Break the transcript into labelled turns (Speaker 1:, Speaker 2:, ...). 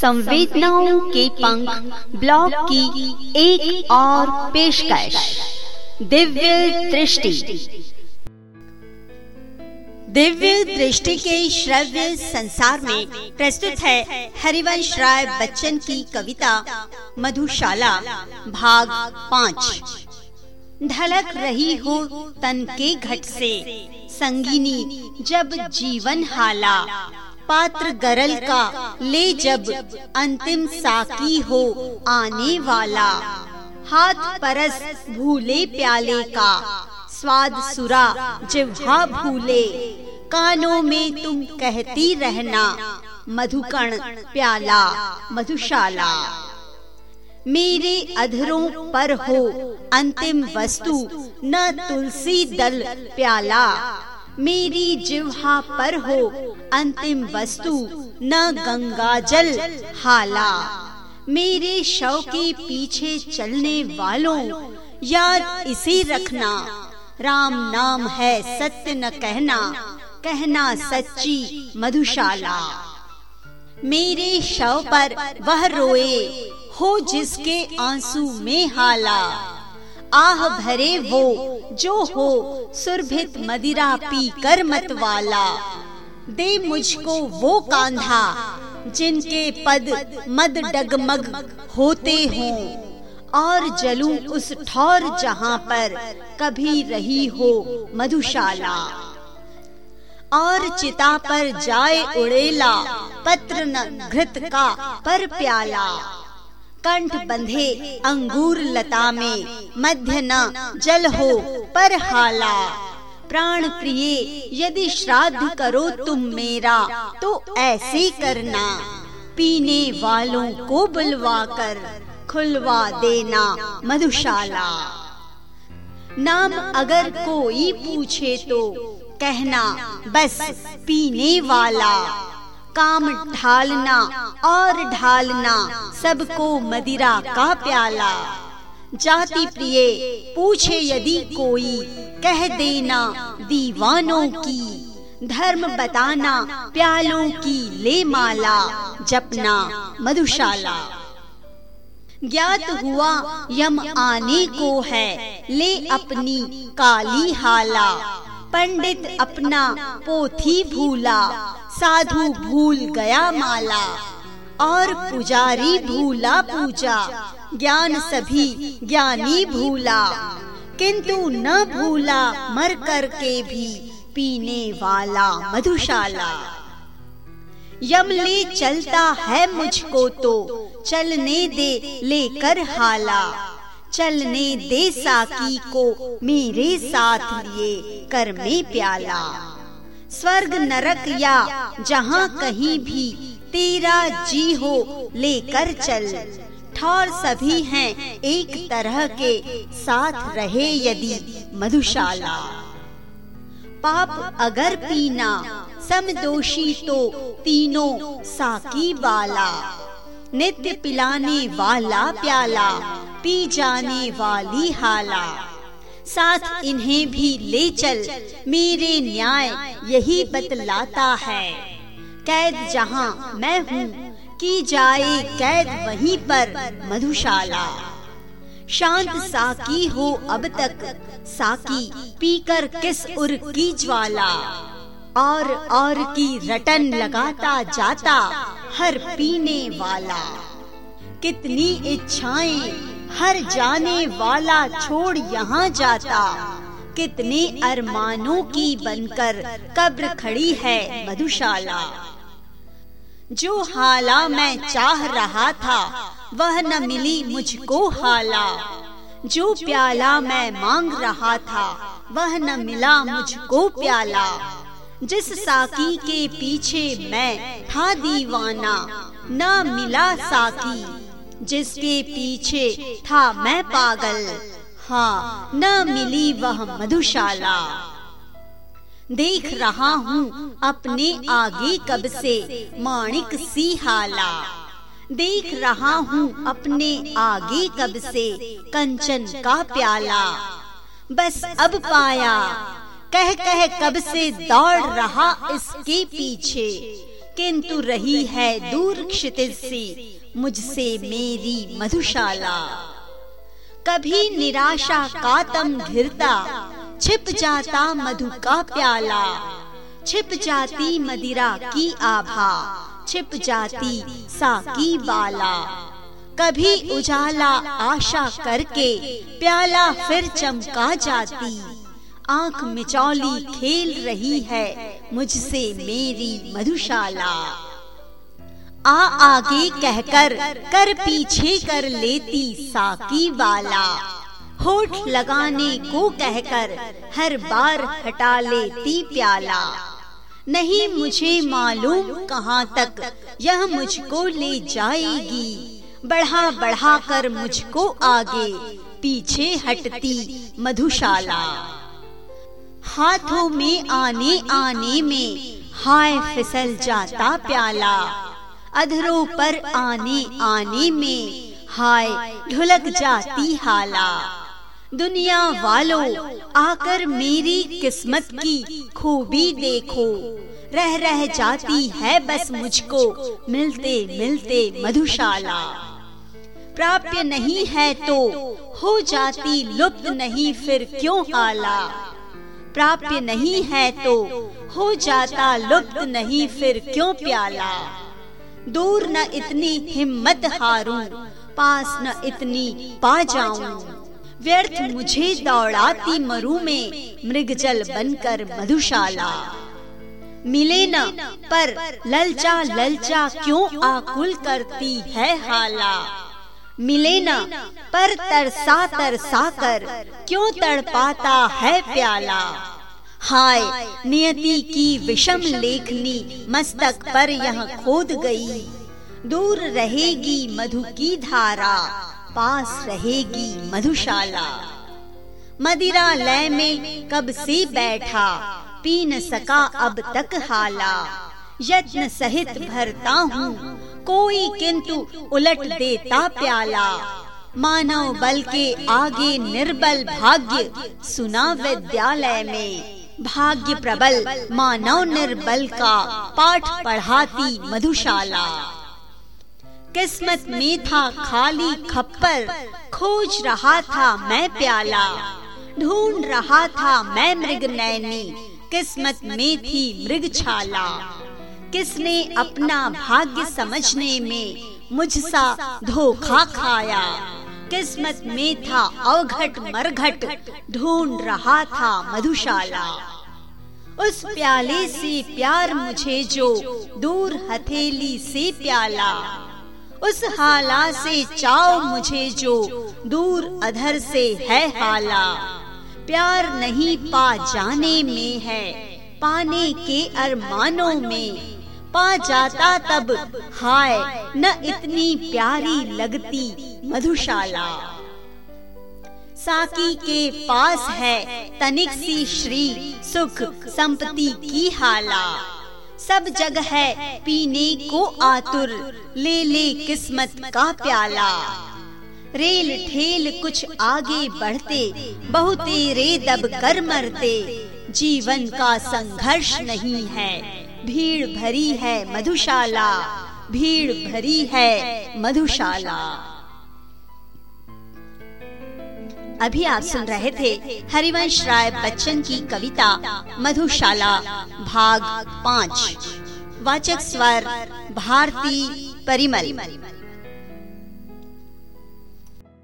Speaker 1: संवेदनाओं के पंख ब्लॉग की एक और पेशकश। दिव्य दृष्टि।
Speaker 2: दिव्य दृष्टि के श्रव्य संसार में प्रस्तुत है हरिवंश राय बच्चन की कविता मधुशाला, भाग पाँच। ढलक रही हो तन के घट से, संगीनी जब जीवन हाला। पात्र गरल का, ले जब अंतिम साकी हो आने वाला। हाथ परस भूले प्याले का, स्वाद सुरा जिह्वा भूले। कानों में तुम कहती रहना, मधुकण प्याला, मधुशाला। मेरे अधरों पर हो अंतिम वस्तु, न तुलसी दल प्याला। मेरी जिहा पर हो, अंतिम वस्तु, न गंगा जल, हाला। मेरे शव के पीछे चलने वालों, याद इसी रखना। राम नाम है सत्य न कहना कहना सच्ची मधुशाला। मेरे शव पर वह रोए, हो जिसके आँसू में हाला। आह भरे वो, जो हो सुरभित मदिरा पी कर मत वाला दे मुझको वो कांधा, जिनके पद मद डगमग होते हों। और जलूं उस ठौर जहाँ पर कभी रही हो मधुशाला। और चिता पर जाए उड़ेला, पत्र न घृत का पर प्याला। कंठ बंधे अंगूर लता में मध्य न जल हो पर हाला। प्राण प्रिय यदि श्राद्ध करो तुम मेरा तो ऐसे करना। पीने वालों को बुलवा कर खुलवा देना मधुशाला। नाम अगर कोई पूछे तो कहना बस पीने वाला। काम ढालना और ढालना सबको मदिरा का प्याला। जाति प्रिय, पूछे यदि कोई, कह देना दीवानों की। धर्म बताना प्यालों की ले माला, जपना मधुशाला। ज्ञात हुआ यम आने को है, ले अपनी काली हाला। पंडित अपना पोथी भूला, साधु भूल गया माला। और पुजारी भूला पूजा। ज्ञान सभी ज्ञानी भूला। किंतु न भूला मर कर के भी पीने वाला मधुशाला। यम ले चलता है मुझको तो चलने दे लेकर हाला। चलने दे साकी को मेरे साथ लिए कर में प्याला। स्वर्ग नरक या जहाँ कहीं भी तेरा जी हो, लेकर चल। ठौर सभी हैं एक तरह के, साथ रहे यदि, मधुशाला। पाप अगर पीना, समदोषी तो तीनों साकी वाला। नित्य पिलाने वाला प्याला, पी जाने वाली हाला। साथ इन्हें भी ले चल, मेरे न्याय यही बतलाता है। कैद जहाँ मैं हूँ, की जाए कैद वहीं पर मधुशाला। शांत साकी हो अब तक, साकी पीकर किस उर की ज्वाला। और और की रटन लगाता जाता हर पीने वाला। कितनी इच्छाएँ, हर जाने वाला छोड़ यहाँ जाता। कितने अरमानों की बनकर कब्र खड़ी है मधुशाला। जो हाला मैं चाह रहा था, वह न मिली मुझको हाला। जो प्याला मैं मांग रहा था, वह न मिला मुझको प्याला। जिस साकी के पीछे मैं था दीवाना, न मिला साकी। जिसके पीछे था मैं पागल हाँ न मिली वह मधुशाला। देख रहा हूँ अपने आगे कब से माणिक सी हाला देख रहा हूँ अपने आगे कब से कंचन का प्याला। बस अब पाया, कह कह कब से दौड़ रहा इसके पीछे। किंतु रही है दूर क्षितिज से मुझसे मेरी मधुशाला। कभी निराशा का तम घिरता छिप जाता मधु का प्याला। छिप जाती मदिरा की आभा। छिप जाती साकी बाला। कभी उजाला आशा करके प्याला फिर चमका जाती। आँख मिचौली खेल रही है मुझसे मेरी मधुशाला। आ आगे कहकर कर पीछे कर लेती साकी वाला होठ लगाने को कहकर हर बार हटा लेती प्याला। नहीं मुझे मालूम कहाँ तक यह मुझको ले जाएगी। बढ़ा बढ़ा कर मुझको आगे, पीछे हटती मधुशाला। हाथों में आने आने में हाय फिसल जाता प्याला। अधरों पर आने आने में हाय ढुलक जाती हाला। दुनिया वालों आकर मेरी किस्मत की खूबी देखो। रह रह जाती है बस मुझको, मिलते मिलते मधुशाला। प्राप्य नहीं है तो हो जाती लुप्त नहीं फिर क्यों हाला प्राप्य नहीं है तो हो जाता लुप्त नहीं फिर क्यों प्याला? दूर न इतनी हिम्मत हारूं, पास न इतनी पा जाऊँ। व्यर्थ मुझे दौड़ाती मरु में मृग जल बनकर मधुशाला। मिले न, पर ललचा ललचा क्यों आकुल करती है हाला? मिले न, पर तरसा तरसा कर क्यों तड़पाता है प्याला? हाय, नियति की विषम लेखनी मस्तक पर यह खोद गई। दूर रहेगी मधु की धारा। पास रहेगी मधुशाला। मदिरा लय में कब से बैठा, पी न सका अब तक हाला। यत्न सहित भरता हूँ, कोई किंतु उलट देता प्याला। मानव बल के आगे निर्बल भाग्य, सुना विद्यालय में। भाग्य प्रबल, मानव निर्बल का पाठ पढ़ाती मधुशाला। किस्मत में था, खाली खप्पर। खोज रहा था मैं प्याला। ढूंढ रहा था मैं मृग नैनी। किस्मत में थी मृग छाला। किसने अपना भाग्य समझने में मुझसा धोखा खाया? किस्मत में था अवघट मरघट, ढूंढ रहा था मधुशाला। उस प्याले से प्यार मुझे जो, दूर हथेली से प्याला। उस हाला से चाओ मुझे जो, दूर अधर से है हाला। प्यार नहीं पा जाने में है, पाने के अरमानों में। पा जाता तब हाय, न इतनी प्यारी लगती मधुशाला। साकी के पास है, तनिक सी श्री, सुख, संपत्ति की हाला। सब जग है पीने को आतुर। ले ले किस्मत का प्याला। रेल ठेल कुछ आगे बढ़ते बहुतेरे दब कर मरते। जीवन का संघर्ष नहीं है, भीड़ भरी है मधुशाला। भीड़ भरी है मधुशाला। अभी आप सुन रहे थे हरिवंश राय बच्चन की कविता मधुशाला, भाग पाँच। वाचक स्वर, भारती परिमल।